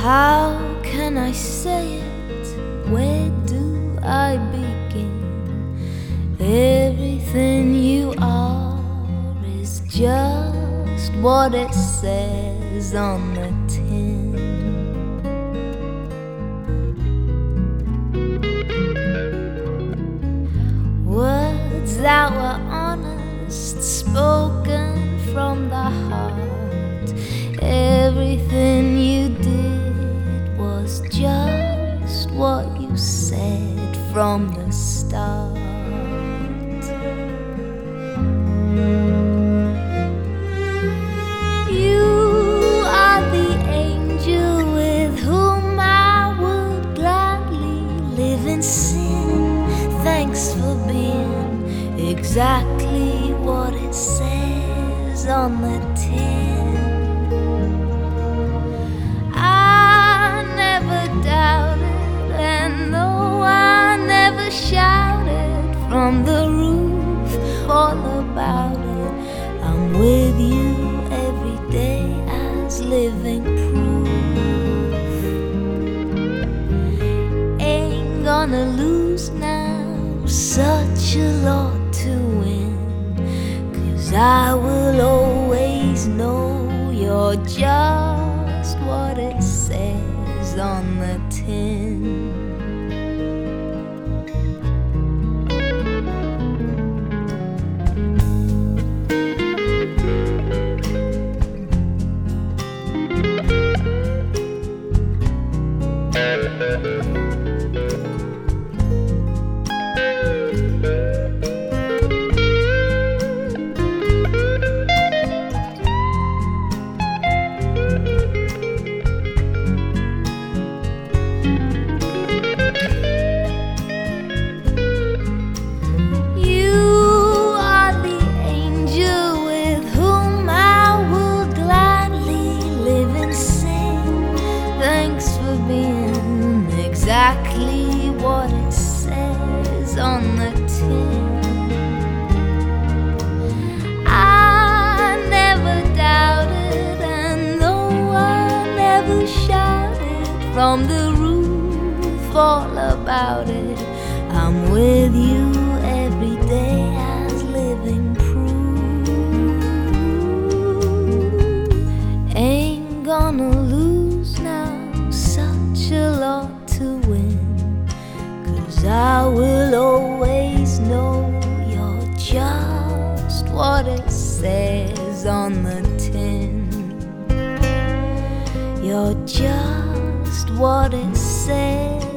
How can I say it? Where do I begin? Everything you are is just what it says on the tin. Words that were honest, spoken from the heart. Everything from the start. You are the angel with whom I would gladly live in sin. Thanks for being exactly what it says on the tin. Shouted from the roof all about it, I'm with you every day as living proof. Ain't gonna lose now, such a lot to win. Cause I will always know you're just what it says on the tin. From the roof all about it, I'm with you every day as living proof. Ain't gonna lose now, such a lot to win. Cause I will always know you're just what it says on the tin. You're just what it says